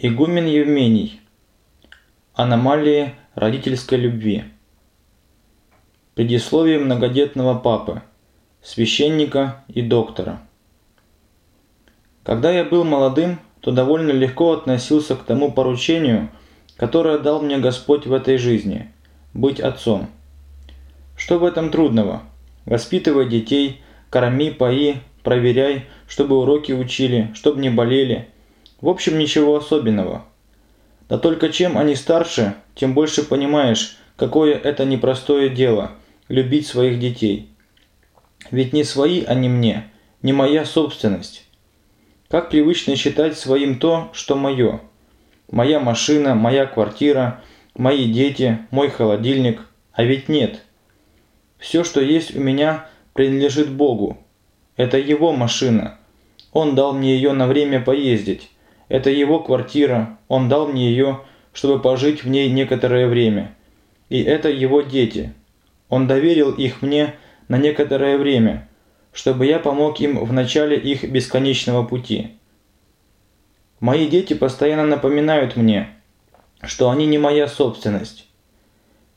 Игумен Евмений. Аномалии родительской любви. Предисловие многодетного папы, священника и доктора. Когда я был молодым, то довольно легко относился к тому поручению, которое дал мне Господь в этой жизни – быть отцом. Что в этом трудного? Воспитывай детей, корми, пои, проверяй, чтобы уроки учили, чтобы не болели – в общем, ничего особенного. Да только чем они старше, тем больше понимаешь, какое это непростое дело – любить своих детей. Ведь не свои они мне, не моя собственность. Как привычно считать своим то, что мое. Моя машина, моя квартира, мои дети, мой холодильник. А ведь нет. Все, что есть у меня, принадлежит Богу. Это Его машина. Он дал мне ее на время поездить. Это его квартира, он дал мне ее, чтобы пожить в ней некоторое время. И это его дети. Он доверил их мне на некоторое время, чтобы я помог им в начале их бесконечного пути. Мои дети постоянно напоминают мне, что они не моя собственность.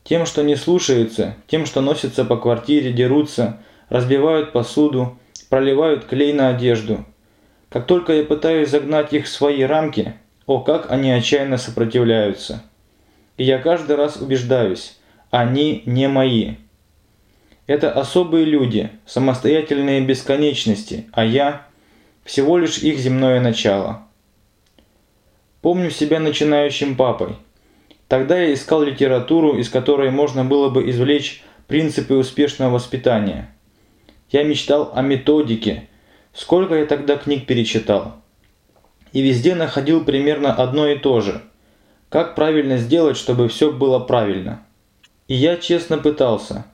Тем, что не слушаются, тем, что носятся по квартире, дерутся, разбивают посуду, проливают клей на одежду – как только я пытаюсь загнать их в свои рамки, о, как они отчаянно сопротивляются. И я каждый раз убеждаюсь, они не мои. Это особые люди, самостоятельные бесконечности, а я – всего лишь их земное начало. Помню себя начинающим папой. Тогда я искал литературу, из которой можно было бы извлечь принципы успешного воспитания. Я мечтал о методике – Сколько я тогда книг перечитал. И везде находил примерно одно и то же. Как правильно сделать, чтобы все было правильно. И я честно пытался.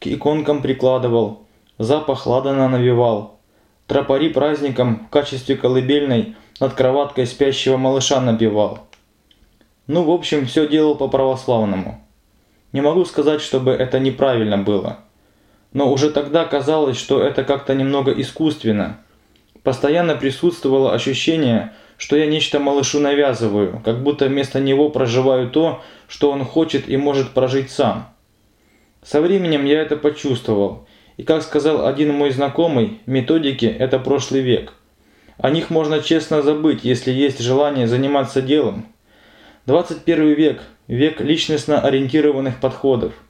К иконкам прикладывал, запах ладана навевал. Тропари праздником в качестве колыбельной над кроваткой спящего малыша напевал. Ну, в общем, все делал по-православному. Не могу сказать, чтобы это неправильно было но уже тогда казалось, что это как-то немного искусственно. Постоянно присутствовало ощущение, что я нечто малышу навязываю, как будто вместо него проживаю то, что он хочет и может прожить сам. Со временем я это почувствовал, и как сказал один мой знакомый, методики – это прошлый век. О них можно честно забыть, если есть желание заниматься делом. 21 век – век личностно ориентированных подходов –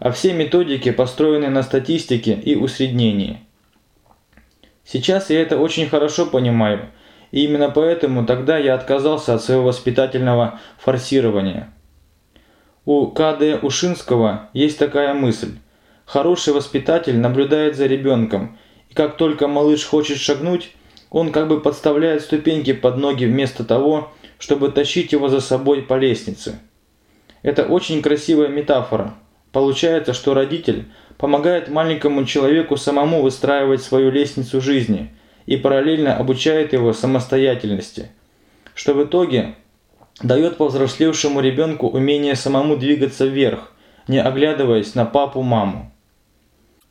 а все методики построены на статистике и усреднении. Сейчас я это очень хорошо понимаю, и именно поэтому тогда я отказался от своего воспитательного форсирования. У К.Д. Ушинского есть такая мысль. Хороший воспитатель наблюдает за ребенком, и как только малыш хочет шагнуть, он как бы подставляет ступеньки под ноги вместо того, чтобы тащить его за собой по лестнице. Это очень красивая метафора, Получается, что родитель помогает маленькому человеку самому выстраивать свою лестницу жизни и параллельно обучает его самостоятельности, что в итоге дает повзрослевшему ребенку умение самому двигаться вверх, не оглядываясь на папу-маму.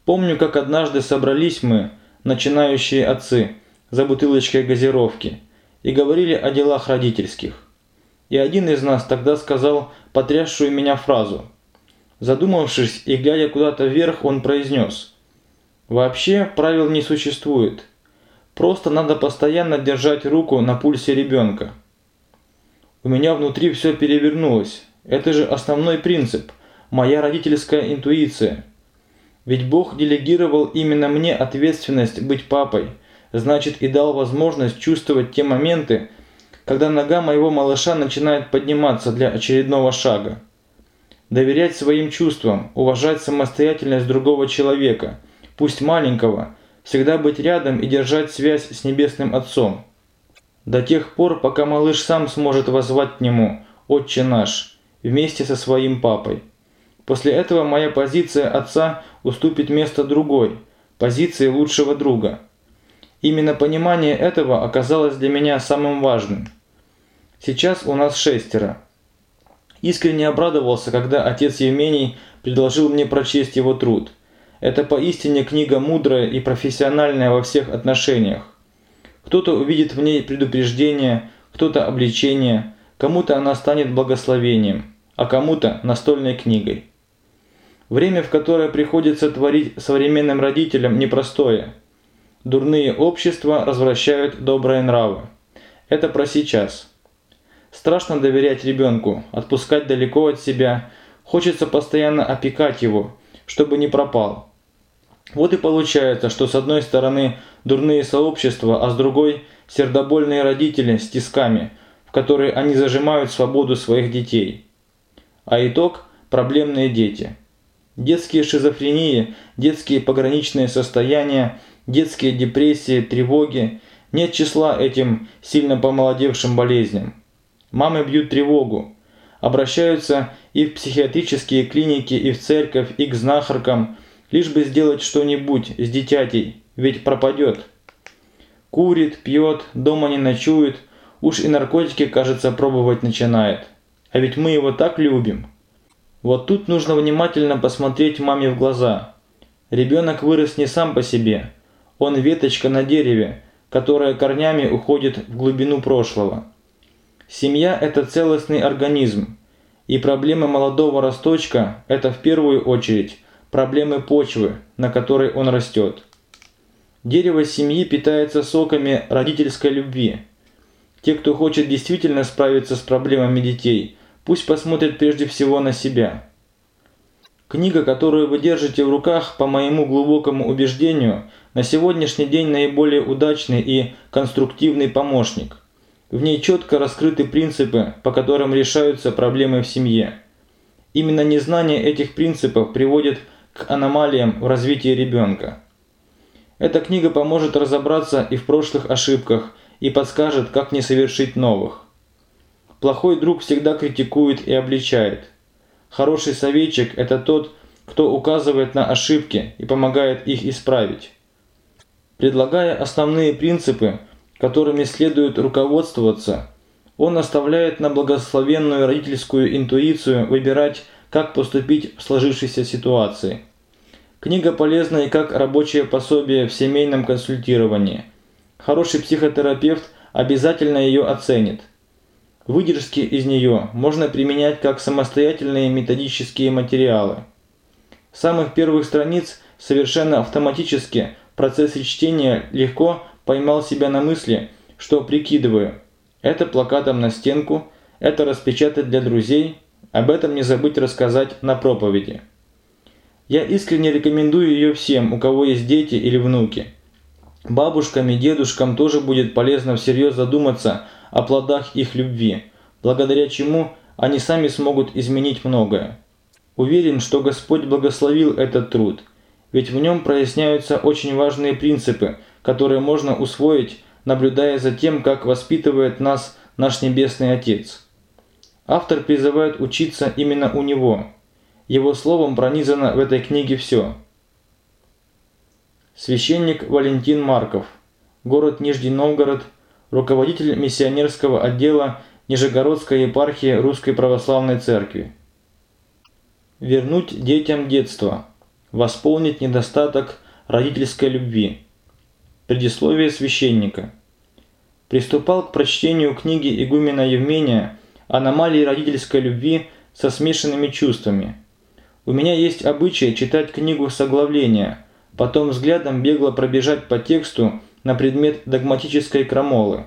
Помню, как однажды собрались мы, начинающие отцы, за бутылочкой газировки и говорили о делах родительских. И один из нас тогда сказал потрясшую меня фразу – Задумавшись и глядя куда-то вверх, он произнес. «Вообще правил не существует. Просто надо постоянно держать руку на пульсе ребенка». У меня внутри все перевернулось. Это же основной принцип. Моя родительская интуиция. Ведь Бог делегировал именно мне ответственность быть папой. Значит и дал возможность чувствовать те моменты, когда нога моего малыша начинает подниматься для очередного шага. Доверять своим чувствам, уважать самостоятельность другого человека, пусть маленького, всегда быть рядом и держать связь с Небесным Отцом. До тех пор, пока малыш сам сможет воззвать к нему «Отче наш» вместе со своим папой. После этого моя позиция отца уступит место другой, позиции лучшего друга. Именно понимание этого оказалось для меня самым важным. Сейчас у нас шестеро. Искренне обрадовался, когда отец Евмений предложил мне прочесть его труд. Это поистине книга мудрая и профессиональная во всех отношениях. Кто-то увидит в ней предупреждение, кто-то обличение, кому-то она станет благословением, а кому-то настольной книгой. Время, в которое приходится творить современным родителям, непростое. Дурные общества развращают добрые нравы. Это про сейчас. Страшно доверять ребенку, отпускать далеко от себя. Хочется постоянно опекать его, чтобы не пропал. Вот и получается, что с одной стороны дурные сообщества, а с другой сердобольные родители с тисками, в которые они зажимают свободу своих детей. А итог – проблемные дети. Детские шизофрении, детские пограничные состояния, детские депрессии, тревоги – нет числа этим сильно помолодевшим болезням. Мамы бьют тревогу, обращаются и в психиатрические клиники, и в церковь, и к знахаркам, лишь бы сделать что-нибудь с дитятей, ведь пропадет. Курит, пьет, дома не ночует, уж и наркотики, кажется, пробовать начинает. А ведь мы его так любим. Вот тут нужно внимательно посмотреть маме в глаза. Ребенок вырос не сам по себе. Он веточка на дереве, которая корнями уходит в глубину прошлого. Семья – это целостный организм, и проблемы молодого росточка – это в первую очередь проблемы почвы, на которой он растет. Дерево семьи питается соками родительской любви. Те, кто хочет действительно справиться с проблемами детей, пусть посмотрят прежде всего на себя. Книга, которую вы держите в руках, по моему глубокому убеждению, на сегодняшний день наиболее удачный и конструктивный помощник – в ней четко раскрыты принципы, по которым решаются проблемы в семье. Именно незнание этих принципов приводит к аномалиям в развитии ребенка. Эта книга поможет разобраться и в прошлых ошибках, и подскажет, как не совершить новых. Плохой друг всегда критикует и обличает. Хороший советчик – это тот, кто указывает на ошибки и помогает их исправить. Предлагая основные принципы, которыми следует руководствоваться, он оставляет на благословенную родительскую интуицию выбирать, как поступить в сложившейся ситуации. Книга полезна и как рабочее пособие в семейном консультировании. Хороший психотерапевт обязательно ее оценит. Выдержки из нее можно применять как самостоятельные методические материалы. С самых первых страниц совершенно автоматически в процессе чтения легко поймал себя на мысли, что прикидываю, это плакатом на стенку, это распечатать для друзей, об этом не забыть рассказать на проповеди. Я искренне рекомендую ее всем, у кого есть дети или внуки. Бабушкам и дедушкам тоже будет полезно всерьез задуматься о плодах их любви, благодаря чему они сами смогут изменить многое. Уверен, что Господь благословил этот труд, ведь в нем проясняются очень важные принципы – которые можно усвоить, наблюдая за тем, как воспитывает нас наш Небесный Отец. Автор призывает учиться именно у него. Его словом пронизано в этой книге все. Священник Валентин Марков, город Нижний Новгород, руководитель миссионерского отдела Нижегородской епархии Русской Православной Церкви. Вернуть детям детство, восполнить недостаток родительской любви. Предисловие священника. Приступал к прочтению книги игумена Евмения «Аномалии родительской любви со смешанными чувствами». У меня есть обычай читать книгу с оглавления, потом взглядом бегло пробежать по тексту на предмет догматической крамолы.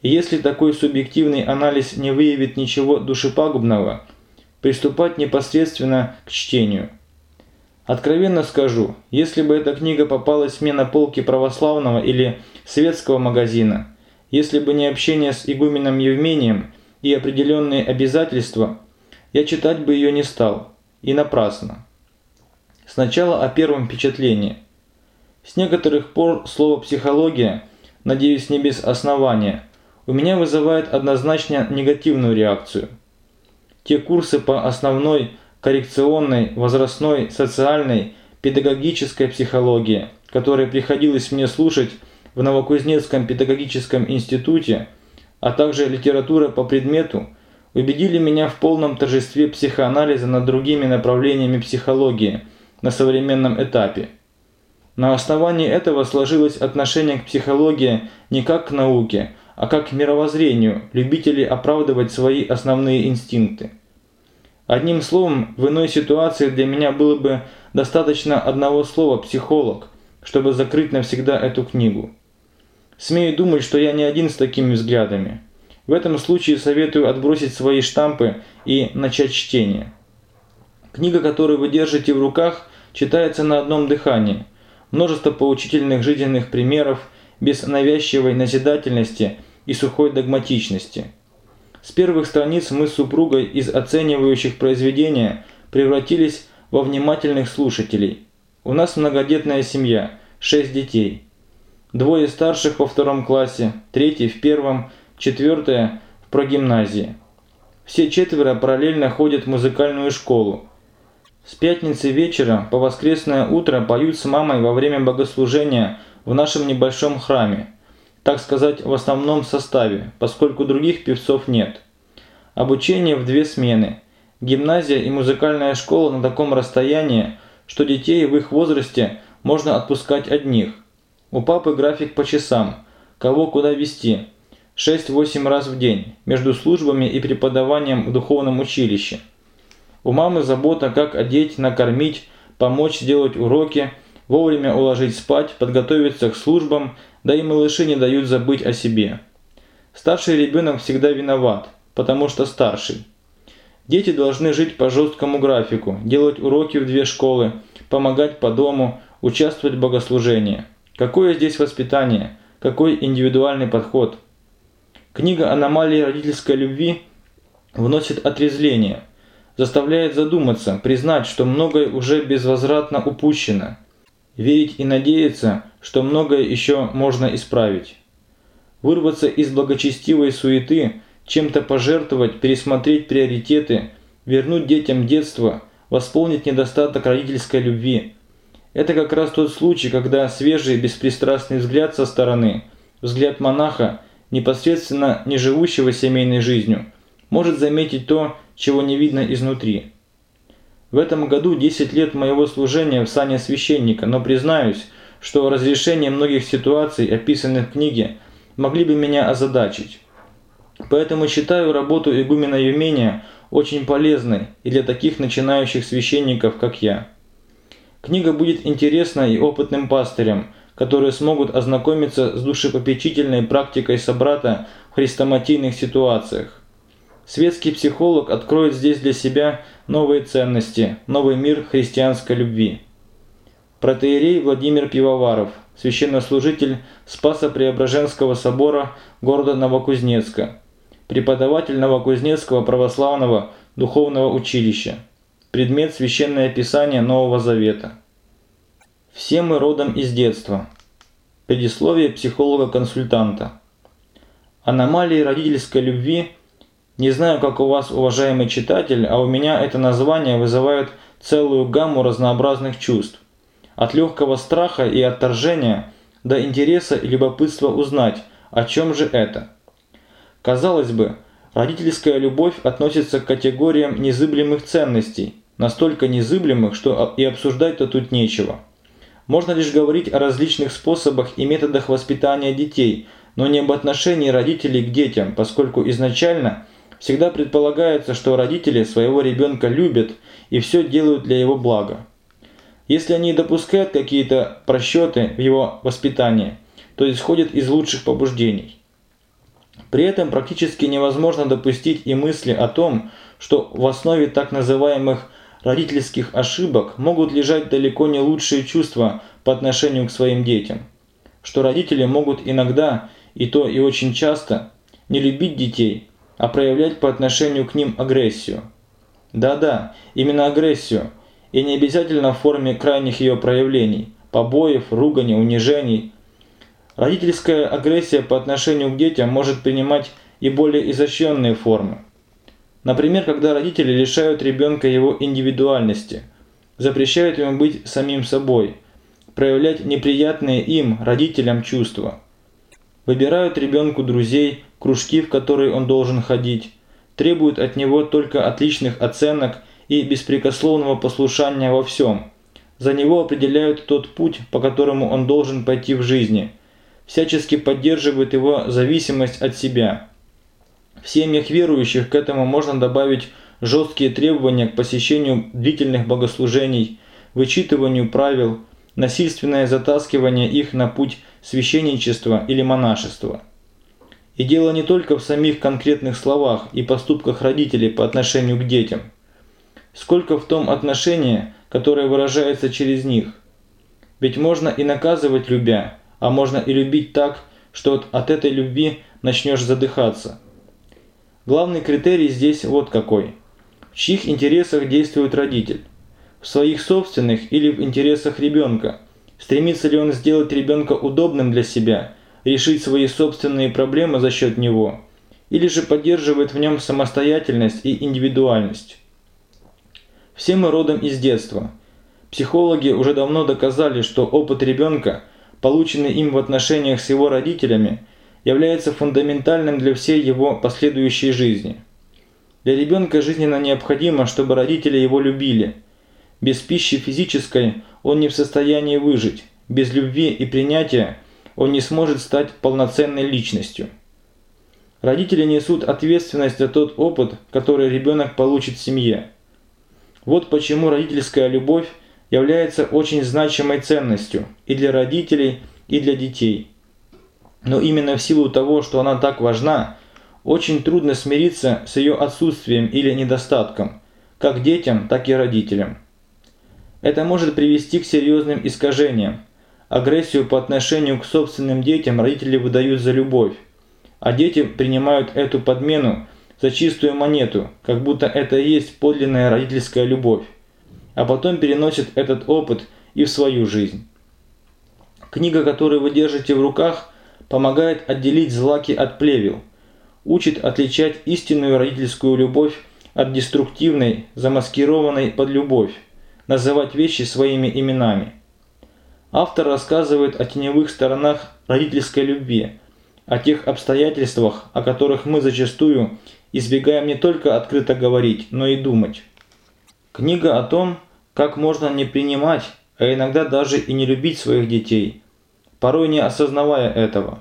И если такой субъективный анализ не выявит ничего душепагубного, приступать непосредственно к чтению – Откровенно скажу, если бы эта книга попалась мне на полке православного или светского магазина, если бы не общение с игуменом Евмением и определенные обязательства, я читать бы ее не стал. И напрасно. Сначала о первом впечатлении. С некоторых пор слово «психология», надеюсь не без основания, у меня вызывает однозначно негативную реакцию. Те курсы по основной коррекционной, возрастной, социальной, педагогической психологии, которые приходилось мне слушать в Новокузнецком педагогическом институте, а также литература по предмету, убедили меня в полном торжестве психоанализа над другими направлениями психологии на современном этапе. На основании этого сложилось отношение к психологии не как к науке, а как мировоззрению любителей оправдывать свои основные инстинкты. Одним словом, в иной ситуации для меня было бы достаточно одного слова «психолог», чтобы закрыть навсегда эту книгу. Смею думать, что я не один с такими взглядами. В этом случае советую отбросить свои штампы и начать чтение. Книга, которую вы держите в руках, читается на одном дыхании. Множество поучительных жизненных примеров, без навязчивой назидательности и сухой догматичности. С первых страниц мы с супругой из оценивающих произведения превратились во внимательных слушателей. У нас многодетная семья, шесть детей. Двое старших во втором классе, третий в первом, четвертая в прогимназии. Все четверо параллельно ходят в музыкальную школу. С пятницы вечера по воскресное утро поют с мамой во время богослужения в нашем небольшом храме, так сказать, в основном составе, поскольку других певцов нет. Обучение в две смены. Гимназия и музыкальная школа на таком расстоянии, что детей в их возрасте можно отпускать одних. У папы график по часам, кого куда вести, 6-8 раз в день, между службами и преподаванием в духовном училище. У мамы забота, как одеть, накормить, помочь сделать уроки – вовремя уложить спать, подготовиться к службам, да и малыши не дают забыть о себе. Старший ребенок всегда виноват, потому что старший. Дети должны жить по жесткому графику, делать уроки в две школы, помогать по дому, участвовать в богослужении. Какое здесь воспитание? Какой индивидуальный подход? Книга «Аномалии родительской любви» вносит отрезвление, заставляет задуматься, признать, что многое уже безвозвратно упущено – верить и надеяться, что многое еще можно исправить. Вырваться из благочестивой суеты, чем-то пожертвовать, пересмотреть приоритеты, вернуть детям детство, восполнить недостаток родительской любви. Это как раз тот случай, когда свежий беспристрастный взгляд со стороны, взгляд монаха, непосредственно не живущего семейной жизнью, может заметить то, чего не видно изнутри. В этом году 10 лет моего служения в сане священника, но признаюсь, что разрешение многих ситуаций, описанных в книге, могли бы меня озадачить. Поэтому считаю работу игумена Юмения очень полезной и для таких начинающих священников, как я. Книга будет интересна и опытным пастырям, которые смогут ознакомиться с душепопечительной практикой собрата в хрестоматийных ситуациях. Светский психолог откроет здесь для себя новые ценности, новый мир христианской любви. Протеерей Владимир Пивоваров, священнослужитель Спаса-Преображенского собора города Новокузнецка, преподаватель Новокузнецкого православного духовного училища, предмет Священное Писание Нового Завета. Все мы родом из детства. Предисловие психолога-консультанта. Аномалии родительской любви – не знаю, как у вас, уважаемый читатель, а у меня это название вызывает целую гамму разнообразных чувств. От легкого страха и отторжения до интереса и любопытства узнать, о чем же это. Казалось бы, родительская любовь относится к категориям незыблемых ценностей, настолько незыблемых, что и обсуждать-то тут нечего. Можно лишь говорить о различных способах и методах воспитания детей, но не об отношении родителей к детям, поскольку изначально – Всегда предполагается, что родители своего ребенка любят и все делают для его блага. Если они допускают какие-то просчеты в его воспитании, то исходят из лучших побуждений. При этом практически невозможно допустить и мысли о том, что в основе так называемых родительских ошибок могут лежать далеко не лучшие чувства по отношению к своим детям. Что родители могут иногда, и то и очень часто, не любить детей – а проявлять по отношению к ним агрессию. Да-да, именно агрессию, и не обязательно в форме крайних ее проявлений, побоев, ругани, унижений. Родительская агрессия по отношению к детям может принимать и более изощренные формы. Например, когда родители лишают ребенка его индивидуальности, запрещают ему быть самим собой, проявлять неприятные им, родителям, чувства. Выбирают ребенку друзей, кружки, в которые он должен ходить, требуют от него только отличных оценок и беспрекословного послушания во всем. За него определяют тот путь, по которому он должен пойти в жизни. всячески поддерживает его зависимость от себя. В семьях верующих к этому можно добавить жесткие требования к посещению длительных богослужений, вычитыванию правил, насильственное затаскивание их на путь священничества или монашества. И дело не только в самих конкретных словах и поступках родителей по отношению к детям, сколько в том отношении, которое выражается через них. Ведь можно и наказывать любя, а можно и любить так, что от этой любви начнешь задыхаться. Главный критерий здесь вот какой. В чьих интересах действует родитель? В своих собственных или в интересах ребенка? Стремится ли он сделать ребенка удобным для себя, решить свои собственные проблемы за счет него? Или же поддерживает в нем самостоятельность и индивидуальность? Все мы родом из детства. Психологи уже давно доказали, что опыт ребенка, полученный им в отношениях с его родителями – является фундаментальным для всей его последующей жизни. Для ребенка жизненно необходимо, чтобы родители его любили. Без пищи физической он не в состоянии выжить, без любви и принятия он не сможет стать полноценной личностью. Родители несут ответственность за тот опыт, который ребенок получит в семье. Вот почему родительская любовь является очень значимой ценностью и для родителей, и для детей. Но именно в силу того, что она так важна, очень трудно смириться с ее отсутствием или недостатком, как детям, так и родителям. Это может привести к серьезным искажениям. Агрессию по отношению к собственным детям родители выдают за любовь, а дети принимают эту подмену за чистую монету, как будто это и есть подлинная родительская любовь, а потом переносят этот опыт и в свою жизнь. Книга, которую вы держите в руках – помогает отделить злаки от плевел, учит отличать истинную родительскую любовь от деструктивной, замаскированной под любовь, называть вещи своими именами. Автор рассказывает о теневых сторонах родительской любви, о тех обстоятельствах, о которых мы зачастую избегаем не только открыто говорить, но и думать. Книга о том, как можно не принимать, а иногда даже и не любить своих детей – порой не осознавая этого.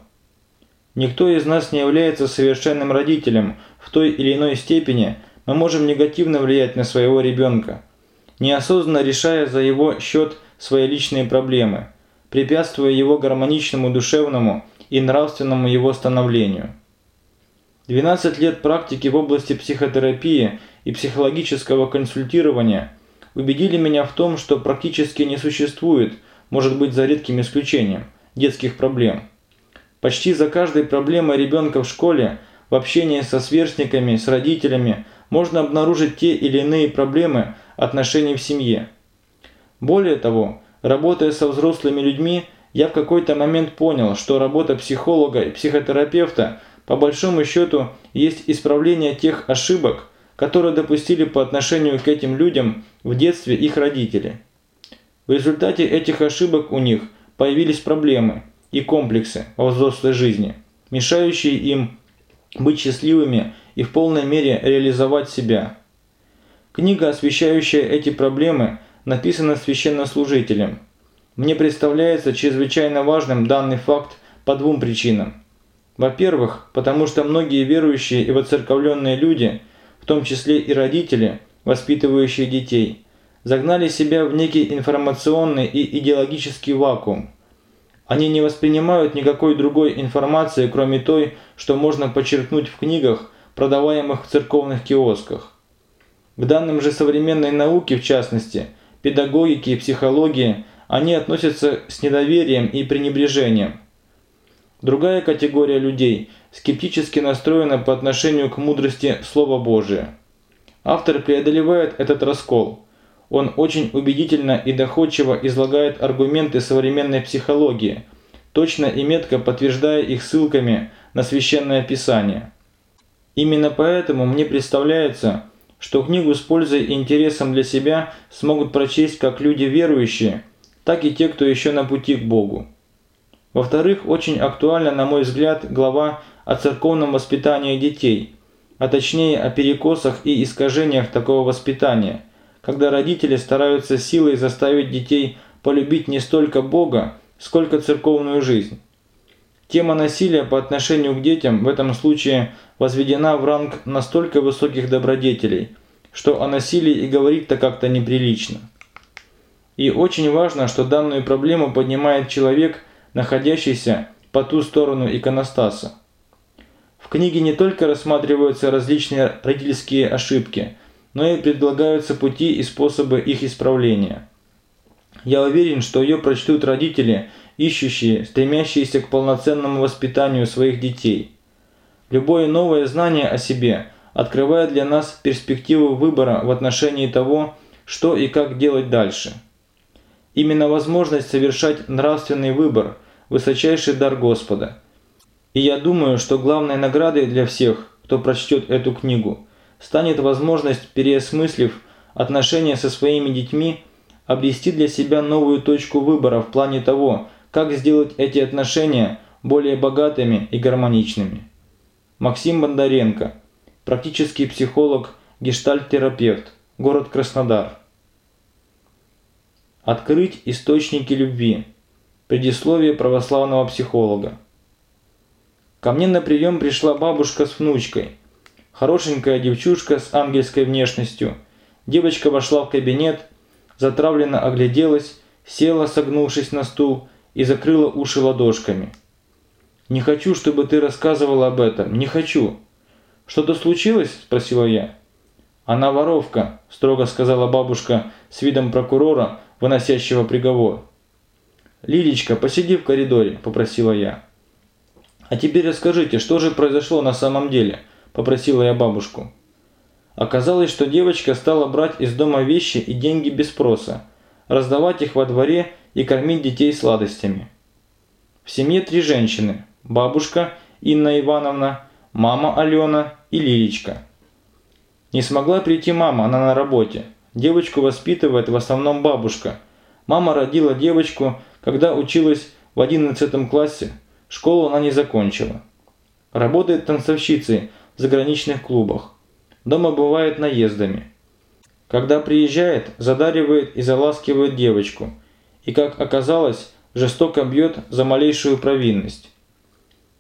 Никто из нас не является совершенным родителем, в той или иной степени мы можем негативно влиять на своего ребенка, неосознанно решая за его счет свои личные проблемы, препятствуя его гармоничному душевному и нравственному его становлению. 12 лет практики в области психотерапии и психологического консультирования убедили меня в том, что практически не существует, может быть за редким исключением, детских проблем. Почти за каждой проблемой ребенка в школе, в общении со сверстниками, с родителями, можно обнаружить те или иные проблемы отношений в семье. Более того, работая со взрослыми людьми, я в какой-то момент понял, что работа психолога и психотерапевта по большому счету есть исправление тех ошибок, которые допустили по отношению к этим людям в детстве их родители. В результате этих ошибок у них – появились проблемы и комплексы во взрослой жизни, мешающие им быть счастливыми и в полной мере реализовать себя. Книга, освещающая эти проблемы, написана священнослужителем. Мне представляется чрезвычайно важным данный факт по двум причинам. Во-первых, потому что многие верующие и воцерковленные люди, в том числе и родители, воспитывающие детей – загнали себя в некий информационный и идеологический вакуум. Они не воспринимают никакой другой информации, кроме той, что можно подчеркнуть в книгах, продаваемых в церковных киосках. К данным же современной науки, в частности, педагогики и психологии, они относятся с недоверием и пренебрежением. Другая категория людей скептически настроена по отношению к мудрости Слова Божия. Автор преодолевает этот раскол – он очень убедительно и доходчиво излагает аргументы современной психологии, точно и метко подтверждая их ссылками на Священное Писание. Именно поэтому мне представляется, что книгу с пользой и интересом для себя смогут прочесть как люди верующие, так и те, кто еще на пути к Богу. Во-вторых, очень актуальна, на мой взгляд, глава о церковном воспитании детей, а точнее о перекосах и искажениях такого воспитания – когда родители стараются силой заставить детей полюбить не столько Бога, сколько церковную жизнь. Тема насилия по отношению к детям в этом случае возведена в ранг настолько высоких добродетелей, что о насилии и говорить-то как-то неприлично. И очень важно, что данную проблему поднимает человек, находящийся по ту сторону иконостаса. В книге не только рассматриваются различные родительские ошибки, но и предлагаются пути и способы их исправления. Я уверен, что ее прочтут родители, ищущие, стремящиеся к полноценному воспитанию своих детей. Любое новое знание о себе открывает для нас перспективу выбора в отношении того, что и как делать дальше. Именно возможность совершать нравственный выбор – высочайший дар Господа. И я думаю, что главной наградой для всех, кто прочтет эту книгу, станет возможность, переосмыслив отношения со своими детьми, обрести для себя новую точку выбора в плане того, как сделать эти отношения более богатыми и гармоничными. Максим Бондаренко, практический психолог, гештальт-терапевт, город Краснодар. Открыть источники любви. Предисловие православного психолога. Ко мне на прием пришла бабушка с внучкой. Хорошенькая девчушка с ангельской внешностью. Девочка вошла в кабинет, затравленно огляделась, села, согнувшись на стул, и закрыла уши ладошками. «Не хочу, чтобы ты рассказывала об этом. Не хочу». «Что-то случилось?» – спросила я. «Она воровка», – строго сказала бабушка с видом прокурора, выносящего приговор. «Лилечка, посиди в коридоре», – попросила я. «А теперь расскажите, что же произошло на самом деле?» – попросила я бабушку. Оказалось, что девочка стала брать из дома вещи и деньги без спроса, раздавать их во дворе и кормить детей сладостями. В семье три женщины – бабушка Инна Ивановна, мама Алена и Лилечка. Не смогла прийти мама, она на работе. Девочку воспитывает в основном бабушка. Мама родила девочку, когда училась в 11 классе. Школу она не закончила. Работает танцовщицей в заграничных клубах. Дома бывает наездами. Когда приезжает, задаривает и заласкивает девочку. И, как оказалось, жестоко бьет за малейшую провинность.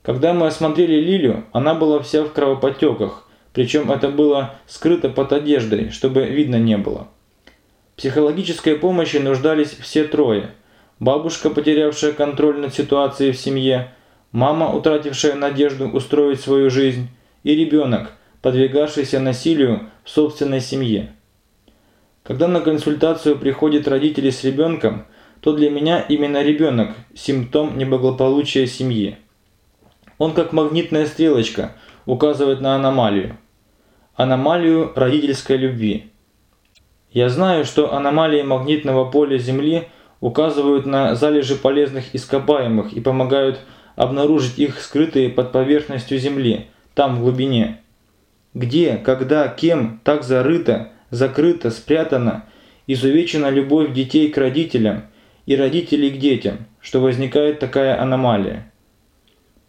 Когда мы осмотрели Лилю, она была вся в кровоподтеках, причем это было скрыто под одеждой, чтобы видно не было. Психологической помощи нуждались все трое. Бабушка, потерявшая контроль над ситуацией в семье, мама, утратившая надежду устроить свою жизнь, и ребенок, подвергавшийся насилию в собственной семье. Когда на консультацию приходят родители с ребенком, то для меня именно ребенок – симптом неблагополучия семьи. Он как магнитная стрелочка указывает на аномалию аномалию родительской любви. Я знаю, что аномалии магнитного поля Земли указывают на залежи полезных ископаемых и помогают обнаружить их скрытые под поверхностью Земли, там в глубине. Где, когда, кем так зарыто, закрыто, спрятано, изувечена любовь детей к родителям и родителей к детям, что возникает такая аномалия.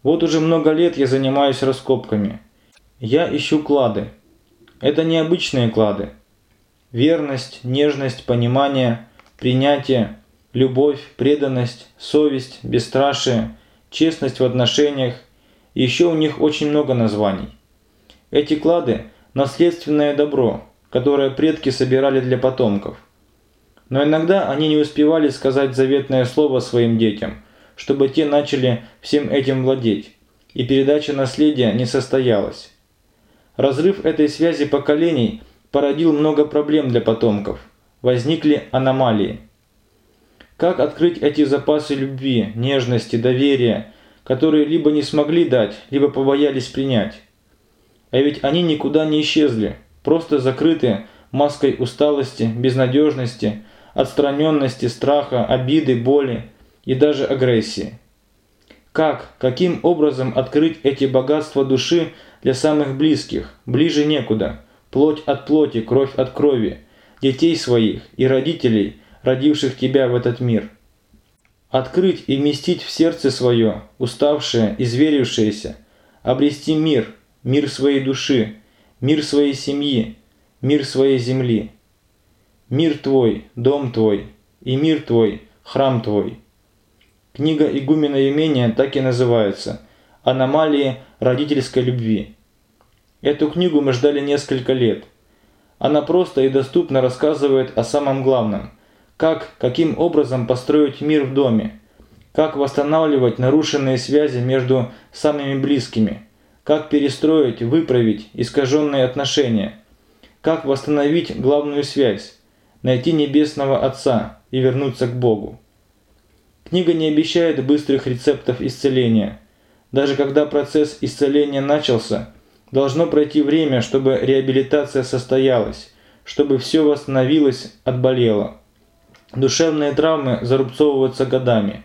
Вот уже много лет я занимаюсь раскопками. Я ищу клады, это необычные клады. Верность, нежность, понимание, принятие, любовь, преданность, совесть, бесстрашие, честность в отношениях. Еще у них очень много названий. Эти клады – наследственное добро, которое предки собирали для потомков. Но иногда они не успевали сказать заветное слово своим детям, чтобы те начали всем этим владеть, и передача наследия не состоялась. Разрыв этой связи поколений породил много проблем для потомков. Возникли аномалии. Как открыть эти запасы любви, нежности, доверия, которые либо не смогли дать, либо побоялись принять? А ведь они никуда не исчезли, просто закрыты маской усталости, безнадежности, отстраненности, страха, обиды, боли и даже агрессии. Как, каким образом открыть эти богатства души для самых близких, ближе некуда, плоть от плоти, кровь от крови, детей своих и родителей, родивших тебя в этот мир. Открыть и вместить в сердце свое, уставшее, изверившееся, обрести мир, мир своей души, мир своей семьи, мир своей земли. Мир твой, дом твой, и мир твой, храм твой. Книга игумена Юмения так и называется «Аномалии родительской любви». Эту книгу мы ждали несколько лет. Она просто и доступно рассказывает о самом главном – как, каким образом построить мир в доме, как восстанавливать нарушенные связи между самыми близкими, как перестроить, выправить искаженные отношения, как восстановить главную связь, найти Небесного Отца и вернуться к Богу. Книга не обещает быстрых рецептов исцеления. Даже когда процесс исцеления начался, должно пройти время, чтобы реабилитация состоялась, чтобы все восстановилось, отболело. Душевные травмы зарубцовываются годами.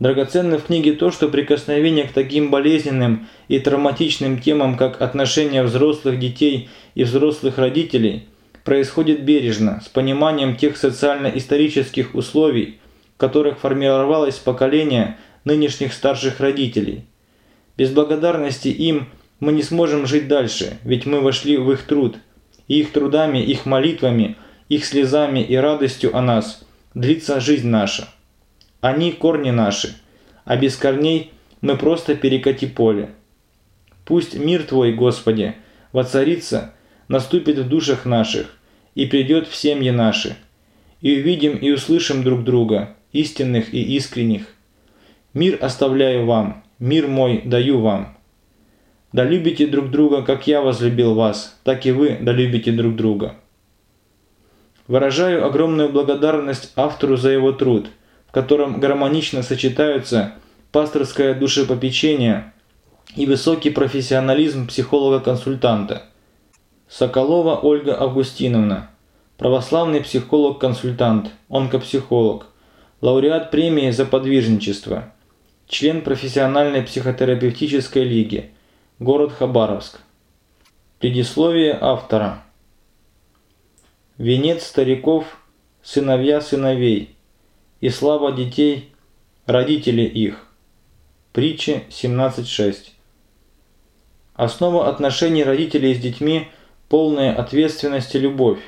Драгоценно в книге то, что прикосновение к таким болезненным и травматичным темам, как отношения взрослых детей и взрослых родителей, происходит бережно, с пониманием тех социально-исторических условий, в которых формировалось поколение нынешних старших родителей. Без благодарности им мы не сможем жить дальше, ведь мы вошли в их труд, и их трудами, их молитвами, их слезами и радостью о нас длится жизнь наша. Они корни наши, а без корней мы просто перекати поле. Пусть мир Твой, Господи, воцарится, наступит в душах наших и придет в семьи наши, и увидим и услышим друг друга, истинных и искренних. Мир оставляю вам, мир мой даю вам. Да любите друг друга, как я возлюбил вас, так и вы да любите друг друга. Выражаю огромную благодарность автору за его труд, в котором гармонично сочетаются пасторское душепопечение и высокий профессионализм психолога-консультанта. Соколова Ольга Августиновна, православный психолог-консультант, онкопсихолог, лауреат премии за подвижничество, член профессиональной психотерапевтической лиги, город Хабаровск. Предисловие автора. Венец стариков, сыновья сыновей, и слава детей, родители их. Притча 17.6. Основа отношений родителей с детьми – полная ответственность и любовь,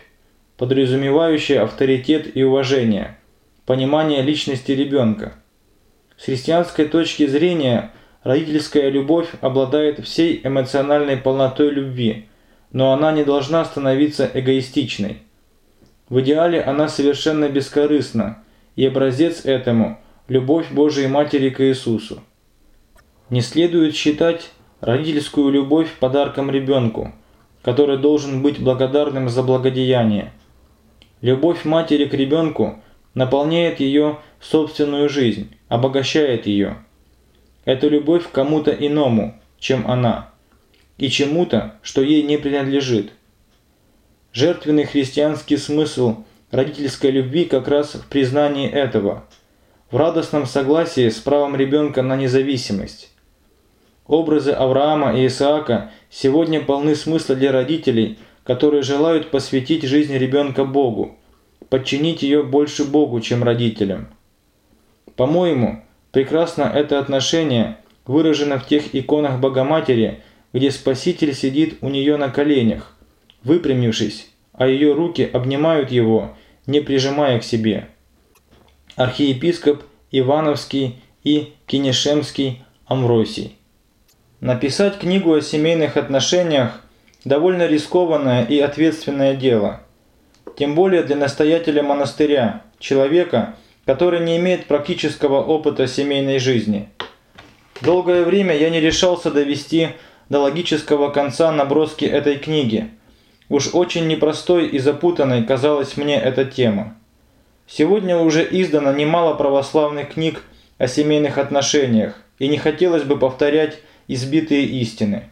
подразумевающая авторитет и уважение – понимание личности ребенка. С христианской точки зрения родительская любовь обладает всей эмоциональной полнотой любви, но она не должна становиться эгоистичной. В идеале она совершенно бескорыстна, и образец этому – любовь Божией Матери к Иисусу. Не следует считать родительскую любовь подарком ребенку, который должен быть благодарным за благодеяние. Любовь матери к ребенку наполняет ее собственную жизнь, обогащает ее. Это любовь к кому-то иному, чем она, и чему-то, что ей не принадлежит. Жертвенный христианский смысл родительской любви как раз в признании этого, в радостном согласии с правом ребенка на независимость. Образы Авраама и Исаака сегодня полны смысла для родителей, которые желают посвятить жизнь ребенка Богу, подчинить ее больше Богу, чем родителям. По-моему, прекрасно это отношение выражено в тех иконах Богоматери, где Спаситель сидит у нее на коленях, выпрямившись, а ее руки обнимают его, не прижимая к себе. Архиепископ Ивановский и Кинешемский Амвросий. Написать книгу о семейных отношениях – довольно рискованное и ответственное дело – тем более для настоятеля монастыря, человека, который не имеет практического опыта семейной жизни. Долгое время я не решался довести до логического конца наброски этой книги. Уж очень непростой и запутанной казалась мне эта тема. Сегодня уже издано немало православных книг о семейных отношениях, и не хотелось бы повторять избитые истины.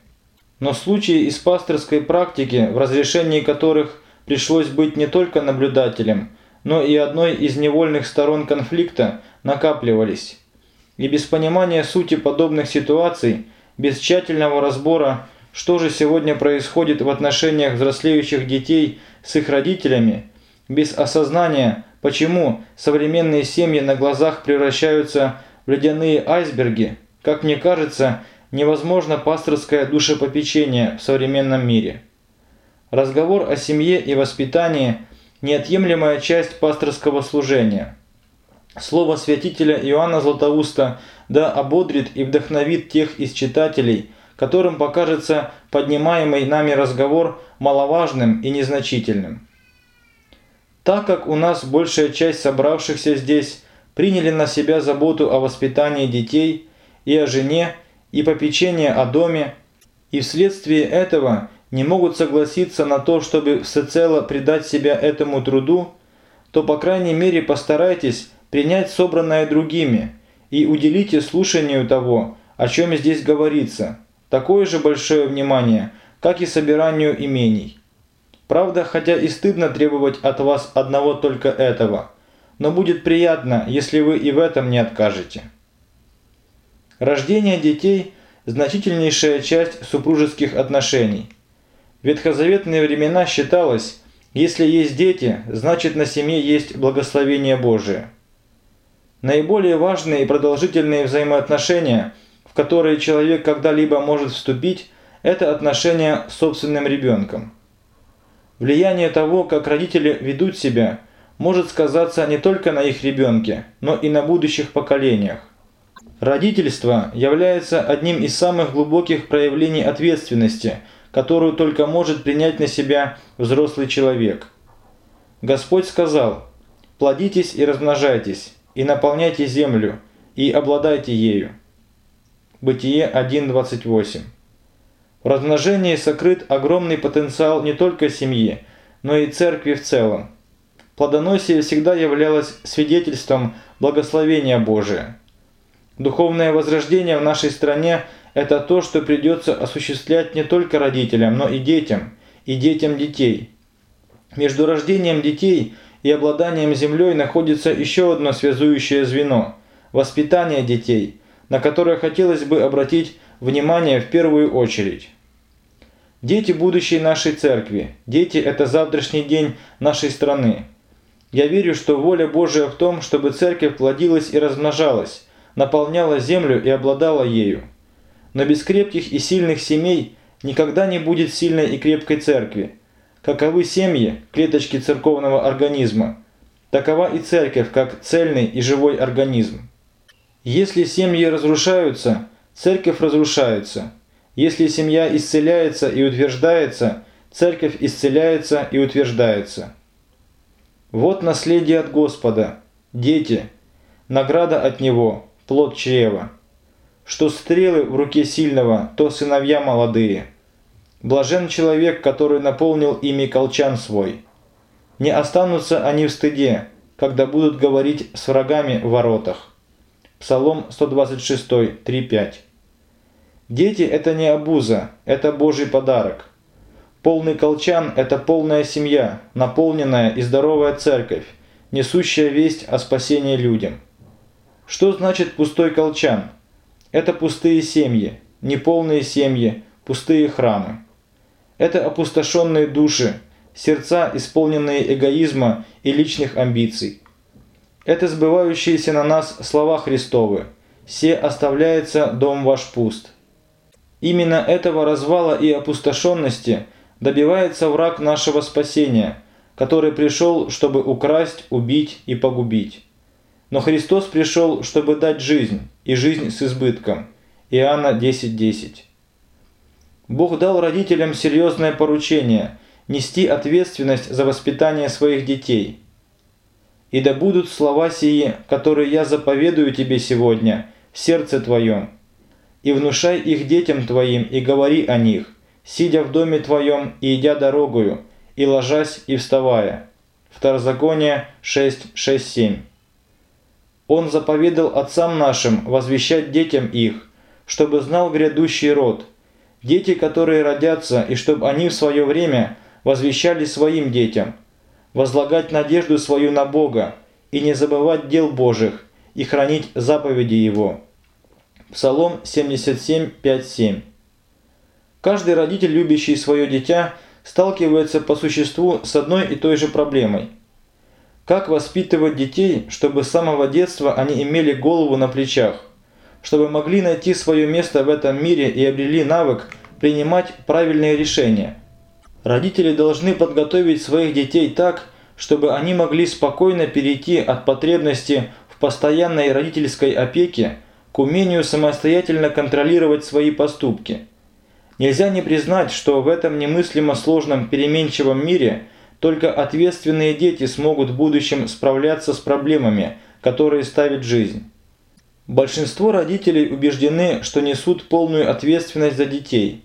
Но случаи из пасторской практики, в разрешении которых пришлось быть не только наблюдателем, но и одной из невольных сторон конфликта накапливались. И без понимания сути подобных ситуаций, без тщательного разбора, что же сегодня происходит в отношениях взрослеющих детей с их родителями, без осознания, почему современные семьи на глазах превращаются в ледяные айсберги, как мне кажется, невозможно пасторское душепопечение в современном мире. Разговор о семье и воспитании – неотъемлемая часть пасторского служения. Слово святителя Иоанна Златоуста да ободрит и вдохновит тех из читателей, которым покажется поднимаемый нами разговор маловажным и незначительным. Так как у нас большая часть собравшихся здесь приняли на себя заботу о воспитании детей и о жене, и попечение о доме, и вследствие этого не могут согласиться на то, чтобы всецело предать себя этому труду, то по крайней мере постарайтесь принять собранное другими и уделите слушанию того, о чем здесь говорится, такое же большое внимание, как и собиранию имений. Правда, хотя и стыдно требовать от вас одного только этого, но будет приятно, если вы и в этом не откажете. Рождение детей – значительнейшая часть супружеских отношений. Ветхозаветные времена считалось, если есть дети, значит на семье есть благословение Божие. Наиболее важные и продолжительные взаимоотношения, в которые человек когда-либо может вступить, это отношения с собственным ребенком. Влияние того, как родители ведут себя, может сказаться не только на их ребенке, но и на будущих поколениях. Родительство является одним из самых глубоких проявлений ответственности, которую только может принять на себя взрослый человек. Господь сказал «Плодитесь и размножайтесь, и наполняйте землю, и обладайте ею». Бытие 1.28 В размножении сокрыт огромный потенциал не только семьи, но и церкви в целом. Плодоносие всегда являлось свидетельством благословения Божия. Духовное возрождение в нашей стране – это то, что придется осуществлять не только родителям, но и детям, и детям детей. Между рождением детей и обладанием землей находится еще одно связующее звено – воспитание детей, на которое хотелось бы обратить внимание в первую очередь. Дети будущей нашей церкви, дети – это завтрашний день нашей страны. Я верю, что воля Божия в том, чтобы церковь плодилась и размножалась, наполняла землю и обладала ею. Но без крепких и сильных семей никогда не будет сильной и крепкой церкви. Каковы семьи, клеточки церковного организма, такова и церковь, как цельный и живой организм. Если семьи разрушаются, церковь разрушается. Если семья исцеляется и утверждается, церковь исцеляется и утверждается. Вот наследие от Господа, дети, награда от Него, плод чрева. Что стрелы в руке сильного, то сыновья молодые. Блажен человек, который наполнил ими колчан свой. Не останутся они в стыде, когда будут говорить с врагами в воротах. Псалом 126, 3-5. Дети – это не обуза, это Божий подарок. Полный колчан – это полная семья, наполненная и здоровая церковь, несущая весть о спасении людям. Что значит пустой колчан? Это пустые семьи, неполные семьи, пустые храмы. Это опустошенные души, сердца, исполненные эгоизма и личных амбиций. Это сбывающиеся на нас слова Христовы «Се оставляется дом ваш пуст». Именно этого развала и опустошенности добивается враг нашего спасения, который пришел, чтобы украсть, убить и погубить. Но Христос пришел, чтобы дать жизнь, и жизнь с избытком. Иоанна 10.10. 10. Бог дал родителям серьезное поручение – нести ответственность за воспитание своих детей. «И да будут слова сии, которые я заповедую тебе сегодня, в сердце твоем, и внушай их детям твоим, и говори о них, сидя в доме твоем и идя дорогою, и ложась и вставая». Второзаконие 6, 6, 7. Он заповедал отцам нашим возвещать детям их, чтобы знал грядущий род, дети, которые родятся, и чтобы они в свое время возвещали своим детям, возлагать надежду свою на Бога и не забывать дел Божьих и хранить заповеди Его. Псалом 77, 5, 7. Каждый родитель, любящий свое дитя, сталкивается по существу с одной и той же проблемой – как воспитывать детей, чтобы с самого детства они имели голову на плечах, чтобы могли найти свое место в этом мире и обрели навык принимать правильные решения. Родители должны подготовить своих детей так, чтобы они могли спокойно перейти от потребности в постоянной родительской опеке к умению самостоятельно контролировать свои поступки. Нельзя не признать, что в этом немыслимо сложном переменчивом мире только ответственные дети смогут в будущем справляться с проблемами, которые ставит жизнь. Большинство родителей убеждены, что несут полную ответственность за детей.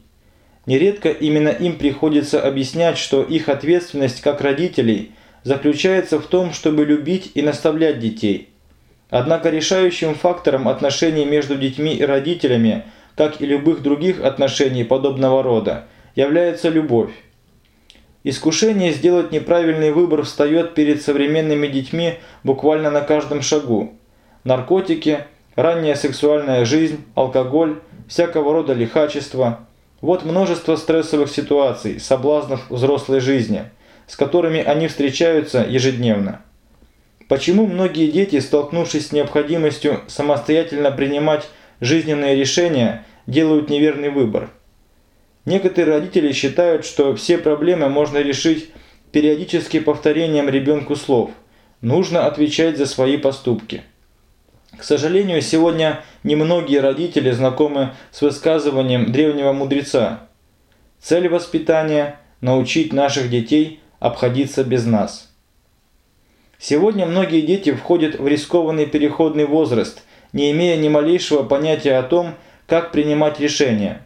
Нередко именно им приходится объяснять, что их ответственность как родителей заключается в том, чтобы любить и наставлять детей. Однако решающим фактором отношений между детьми и родителями, как и любых других отношений подобного рода, является любовь. Искушение сделать неправильный выбор встает перед современными детьми буквально на каждом шагу. Наркотики – ранняя сексуальная жизнь, алкоголь, всякого рода лихачество. Вот множество стрессовых ситуаций, соблазнов взрослой жизни, с которыми они встречаются ежедневно. Почему многие дети, столкнувшись с необходимостью самостоятельно принимать жизненные решения, делают неверный выбор? Некоторые родители считают, что все проблемы можно решить периодически повторением ребенку слов «нужно отвечать за свои поступки». К сожалению, сегодня немногие родители знакомы с высказыванием древнего мудреца. Цель воспитания – научить наших детей обходиться без нас. Сегодня многие дети входят в рискованный переходный возраст, не имея ни малейшего понятия о том, как принимать решения.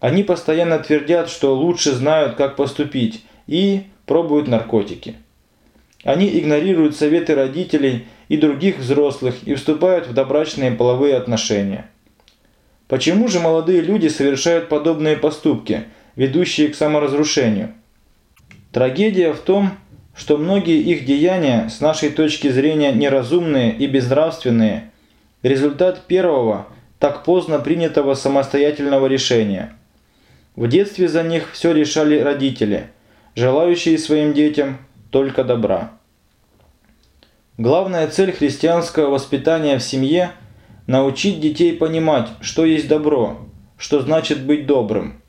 Они постоянно твердят, что лучше знают, как поступить, и пробуют наркотики. Они игнорируют советы родителей и других взрослых и вступают в добрачные половые отношения. Почему же молодые люди совершают подобные поступки, ведущие к саморазрушению? Трагедия в том, что многие их деяния, с нашей точки зрения неразумные и безнравственные, результат первого, так поздно принятого самостоятельного решения. В детстве за них все решали родители, желающие своим детям только добра. Главная цель христианского воспитания в семье – научить детей понимать, что есть добро, что значит быть добрым.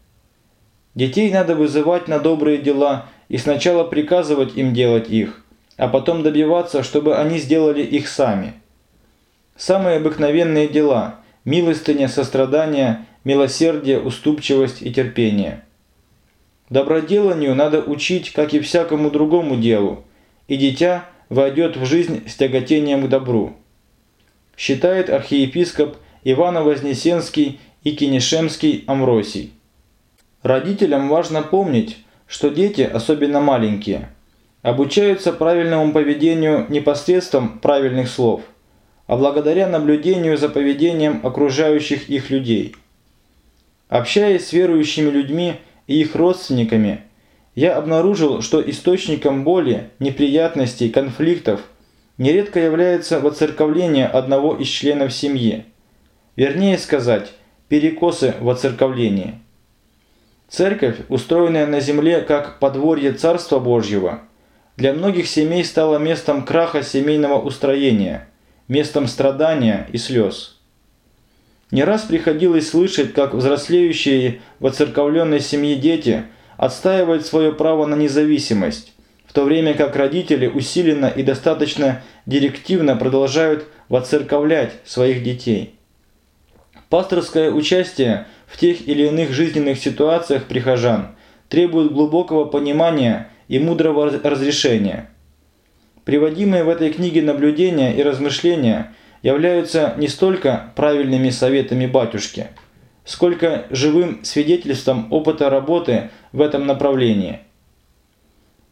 Детей надо вызывать на добрые дела и сначала приказывать им делать их, а потом добиваться, чтобы они сделали их сами. Самые обыкновенные дела – милостыня, сострадание, милосердие, уступчивость и терпение. Доброделанию надо учить, как и всякому другому делу, и дитя – войдет в жизнь с тяготением к добру. Считает архиепископ Ивано-Вознесенский и Кенешемский Амросий. Родителям важно помнить, что дети, особенно маленькие, обучаются правильному поведению не посредством правильных слов, а благодаря наблюдению за поведением окружающих их людей. Общаясь с верующими людьми и их родственниками – я обнаружил, что источником боли, неприятностей, конфликтов нередко является воцерковление одного из членов семьи. Вернее сказать, перекосы в. Церковь, устроенная на земле как подворье Царства Божьего, для многих семей стала местом краха семейного устроения, местом страдания и слез. Не раз приходилось слышать, как взрослеющие в оцерковленной семье дети – отстаивают свое право на независимость, в то время как родители усиленно и достаточно директивно продолжают воцерковлять своих детей. Пасторское участие в тех или иных жизненных ситуациях прихожан требует глубокого понимания и мудрого разрешения. Приводимые в этой книге наблюдения и размышления являются не столько правильными советами батюшки – сколько живым свидетельством опыта работы в этом направлении.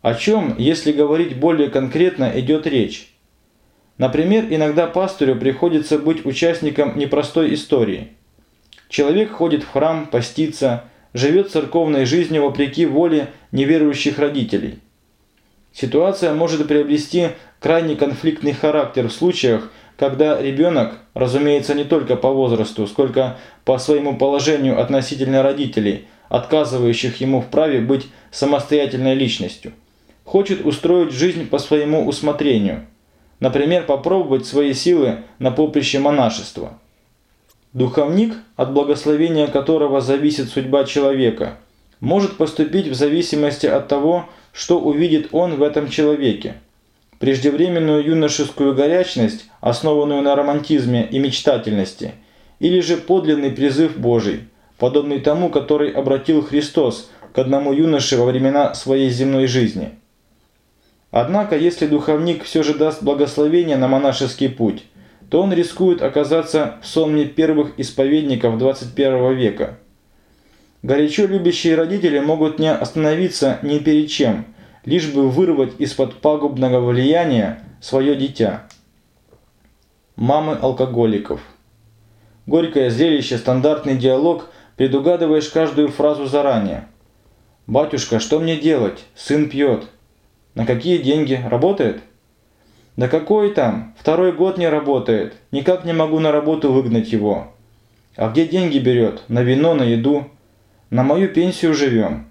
О чем, если говорить более конкретно, идет речь? Например, иногда пастырю приходится быть участником непростой истории. Человек ходит в храм, постится, живет церковной жизнью вопреки воле неверующих родителей. Ситуация может приобрести крайне конфликтный характер в случаях, когда ребенок, разумеется, не только по возрасту, сколько по своему положению относительно родителей, отказывающих ему в праве быть самостоятельной личностью, хочет устроить жизнь по своему усмотрению, например, попробовать свои силы на поприще монашества. Духовник, от благословения которого зависит судьба человека, может поступить в зависимости от того, что увидит он в этом человеке – преждевременную юношескую горячность, основанную на романтизме и мечтательности, или же подлинный призыв Божий, подобный тому, который обратил Христос к одному юноше во времена своей земной жизни. Однако, если духовник все же даст благословение на монашеский путь, то он рискует оказаться в сонме первых исповедников 21 века. Горячо любящие родители могут не остановиться ни перед чем – лишь бы вырвать из-под пагубного влияния свое дитя. Мамы алкоголиков. Горькое зрелище, стандартный диалог, предугадываешь каждую фразу заранее. «Батюшка, что мне делать? Сын пьет». «На какие деньги? Работает?» «Да какой там? Второй год не работает. Никак не могу на работу выгнать его». «А где деньги берет? На вино, на еду?» «На мою пенсию живем».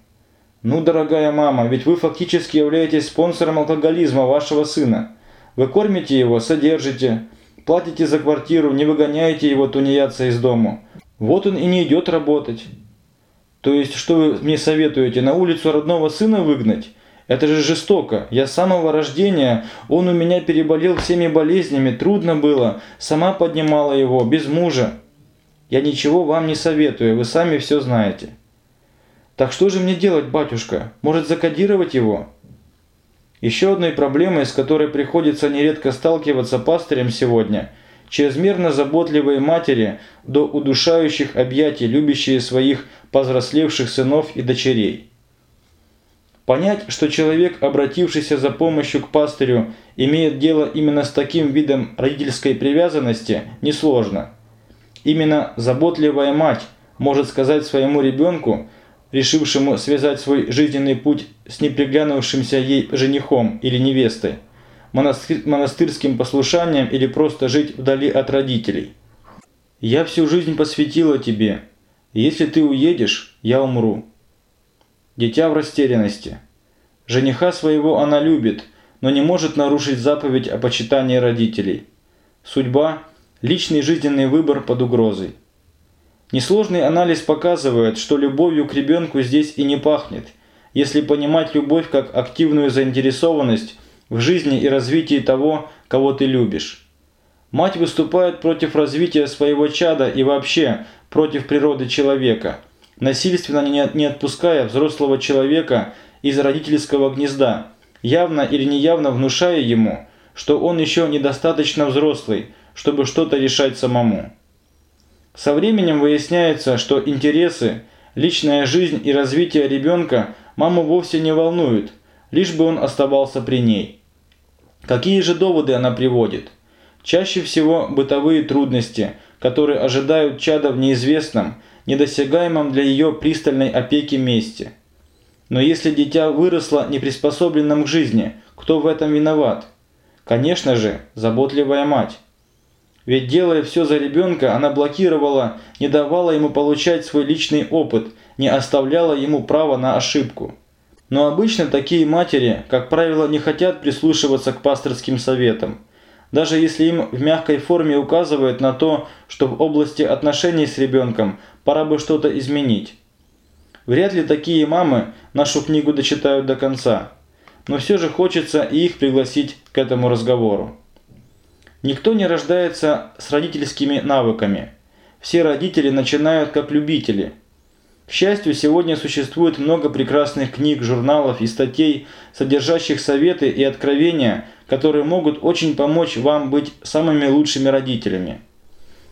«Ну, дорогая мама, ведь вы фактически являетесь спонсором алкоголизма вашего сына. Вы кормите его, содержите, платите за квартиру, не выгоняете его тунеядца из дому. Вот он и не идет работать». «То есть, что вы мне советуете, на улицу родного сына выгнать?» Это же жестоко. Я с самого рождения, он у меня переболел всеми болезнями, трудно было, сама поднимала его, без мужа. Я ничего вам не советую, вы сами все знаете. Так что же мне делать, батюшка? Может закодировать его? Еще одной проблемой, с которой приходится нередко сталкиваться пастырям сегодня, чрезмерно заботливые матери до удушающих объятий, любящие своих повзрослевших сынов и дочерей. Понять, что человек, обратившийся за помощью к пастырю, имеет дело именно с таким видом родительской привязанности, несложно. Именно заботливая мать может сказать своему ребенку, решившему связать свой жизненный путь с неприглянувшимся ей женихом или невестой, монастырским послушанием или просто жить вдали от родителей. «Я всю жизнь посвятила тебе. Если ты уедешь, я умру». Дитя в растерянности. Жениха своего она любит, но не может нарушить заповедь о почитании родителей. Судьба – личный жизненный выбор под угрозой. Несложный анализ показывает, что любовью к ребенку здесь и не пахнет, если понимать любовь как активную заинтересованность в жизни и развитии того, кого ты любишь. Мать выступает против развития своего чада и вообще против природы человека, насильственно не отпуская взрослого человека из родительского гнезда, явно или неявно внушая ему, что он еще недостаточно взрослый, чтобы что-то решать самому. Со временем выясняется, что интересы, личная жизнь и развитие ребенка маму вовсе не волнуют, лишь бы он оставался при ней. Какие же доводы она приводит? Чаще всего бытовые трудности, которые ожидают чада в неизвестном, недосягаемом для ее пристальной опеки месте. Но если дитя выросло неприспособленным к жизни, кто в этом виноват? Конечно же, заботливая мать. Ведь делая все за ребенка, она блокировала, не давала ему получать свой личный опыт, не оставляла ему права на ошибку. Но обычно такие матери, как правило, не хотят прислушиваться к пасторским советам. Даже если им в мягкой форме указывают на то, что в области отношений с ребенком пора бы что-то изменить. Вряд ли такие мамы нашу книгу дочитают до конца. Но все же хочется и их пригласить к этому разговору. Никто не рождается с родительскими навыками. Все родители начинают как любители. К счастью, сегодня существует много прекрасных книг, журналов и статей, содержащих советы и откровения, которые могут очень помочь вам быть самыми лучшими родителями.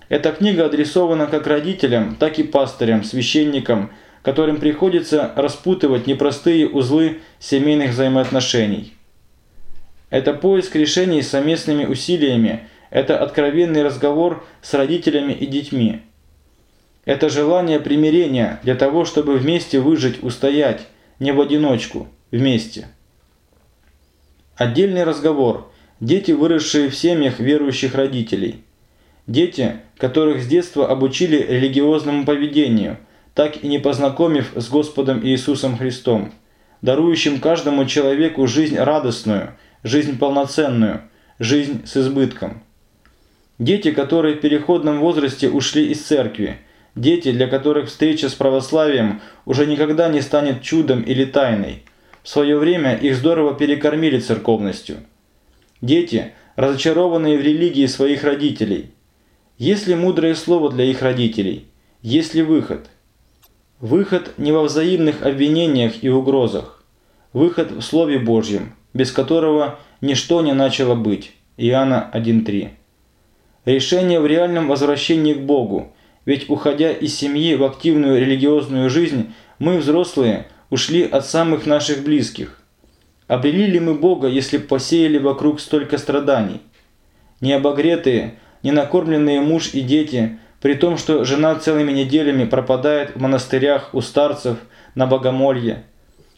Эта книга адресована как родителям, так и пастырям, священникам, которым приходится распутывать непростые узлы семейных взаимоотношений. Это поиск решений совместными усилиями, это откровенный разговор с родителями и детьми. Это желание примирения для того, чтобы вместе выжить, устоять, не в одиночку, вместе. Отдельный разговор. Дети, выросшие в семьях верующих родителей. Дети, которых с детства обучили религиозному поведению, так и не познакомив с Господом Иисусом Христом, дарующим каждому человеку жизнь радостную – жизнь полноценную, жизнь с избытком. Дети, которые в переходном возрасте ушли из церкви, дети, для которых встреча с православием уже никогда не станет чудом или тайной. В свое время их здорово перекормили церковностью. Дети, разочарованные в религии своих родителей. Есть ли мудрое слово для их родителей? Есть ли выход? Выход не во взаимных обвинениях и угрозах. Выход в Слове Божьем, без которого ничто не начало быть. Иоанна 1.3. Решение в реальном возвращении к Богу, ведь уходя из семьи в активную религиозную жизнь, мы, взрослые, ушли от самых наших близких. Обрели ли мы Бога, если посеяли вокруг столько страданий? Необогретые, ненакормленные муж и дети, при том, что жена целыми неделями пропадает в монастырях у старцев на богомолье.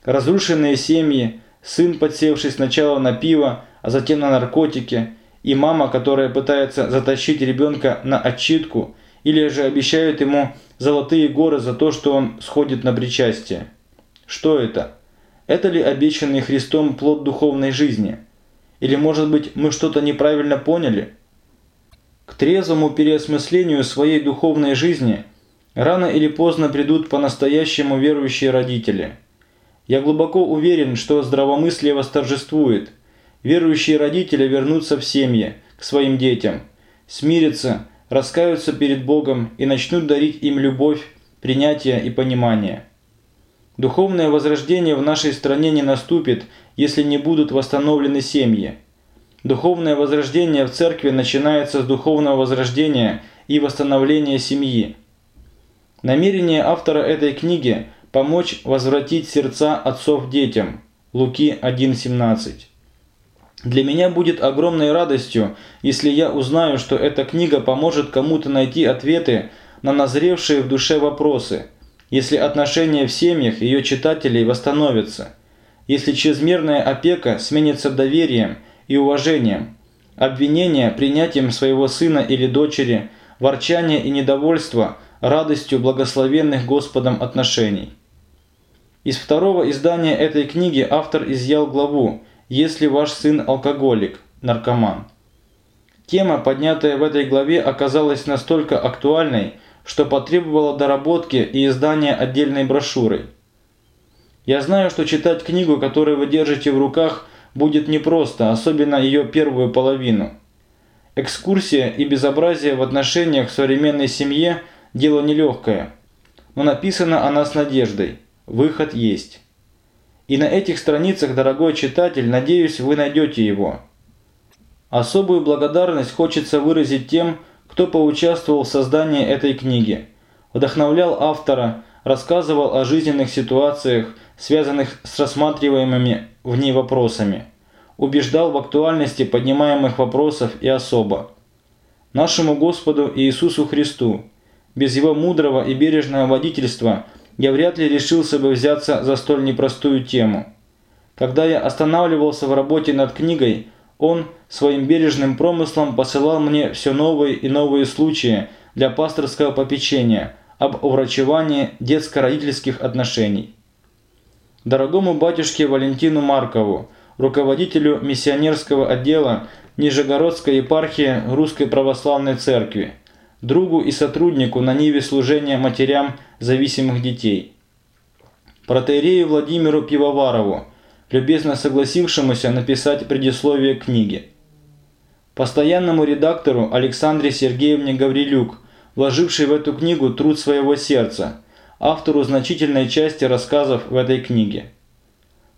Разрушенные семьи, сын, подсевший сначала на пиво, а затем на наркотики, и мама, которая пытается затащить ребенка на отчитку, или же обещают ему золотые горы за то, что он сходит на причастие. Что это? Это ли обещанный Христом плод духовной жизни? Или, может быть, мы что-то неправильно поняли? К трезвому переосмыслению своей духовной жизни рано или поздно придут по-настоящему верующие родители. Я глубоко уверен, что здравомыслие восторжествует. Верующие родители вернутся в семьи, к своим детям, смирятся, раскаются перед Богом и начнут дарить им любовь, принятие и понимание. Духовное возрождение в нашей стране не наступит, если не будут восстановлены семьи. Духовное возрождение в церкви начинается с духовного возрождения и восстановления семьи. Намерение автора этой книги – помочь возвратить сердца отцов детям. Луки 1.17. Для меня будет огромной радостью, если я узнаю, что эта книга поможет кому-то найти ответы на назревшие в душе вопросы – если отношения в семьях ее читателей восстановятся, если чрезмерная опека сменится доверием и уважением, обвинение принятием своего сына или дочери, ворчание и недовольство радостью благословенных Господом отношений. Из второго издания этой книги автор изъял главу «Если ваш сын алкоголик, наркоман». Тема, поднятая в этой главе, оказалась настолько актуальной, что потребовало доработки и издания отдельной брошюры. Я знаю, что читать книгу, которую вы держите в руках, будет непросто, особенно ее первую половину. Экскурсия и безобразие в отношениях в современной семье – дело нелегкое. Но написана она с надеждой. Выход есть. И на этих страницах, дорогой читатель, надеюсь, вы найдете его. Особую благодарность хочется выразить тем, кто поучаствовал в создании этой книги, вдохновлял автора, рассказывал о жизненных ситуациях, связанных с рассматриваемыми в ней вопросами, убеждал в актуальности поднимаемых вопросов и особо. Нашему Господу Иисусу Христу, без Его мудрого и бережного водительства я вряд ли решился бы взяться за столь непростую тему. Когда я останавливался в работе над книгой, он своим бережным промыслом посылал мне все новые и новые случаи для пасторского попечения об уврачевании детско-родительских отношений. Дорогому батюшке Валентину Маркову, руководителю миссионерского отдела Нижегородской епархии Русской Православной Церкви, другу и сотруднику на ниве служения матерям зависимых детей. Протеерею Владимиру Пивоварову, любезно согласившемуся написать предисловие книги. Постоянному редактору Александре Сергеевне Гаврилюк, вложившей в эту книгу труд своего сердца, автору значительной части рассказов в этой книге.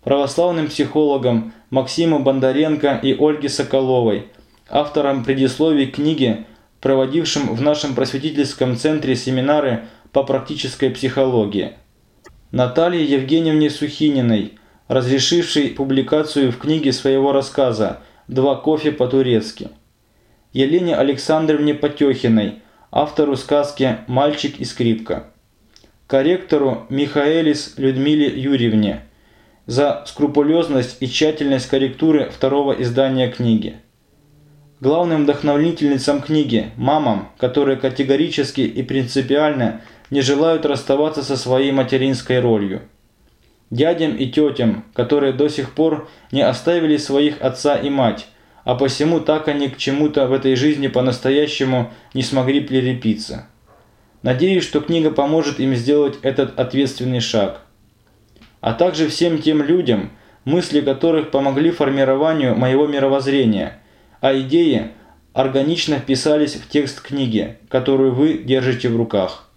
Православным психологам Максиму Бондаренко и Ольге Соколовой, авторам предисловий книги, проводившим в нашем просветительском центре семинары по практической психологии. Наталье Евгеньевне Сухининой, разрешивший публикацию в книге своего рассказа «Два кофе по-турецки». Елене Александровне Потехиной, автору сказки «Мальчик и скрипка». Корректору Михаэлис Людмиле Юрьевне за скрупулезность и тщательность корректуры второго издания книги. Главным вдохновительницам книги – мамам, которые категорически и принципиально не желают расставаться со своей материнской ролью дядям и тетям, которые до сих пор не оставили своих отца и мать, а посему так они к чему-то в этой жизни по-настоящему не смогли прилепиться. Надеюсь, что книга поможет им сделать этот ответственный шаг. А также всем тем людям, мысли которых помогли формированию моего мировоззрения, а идеи органично вписались в текст книги, которую вы держите в руках.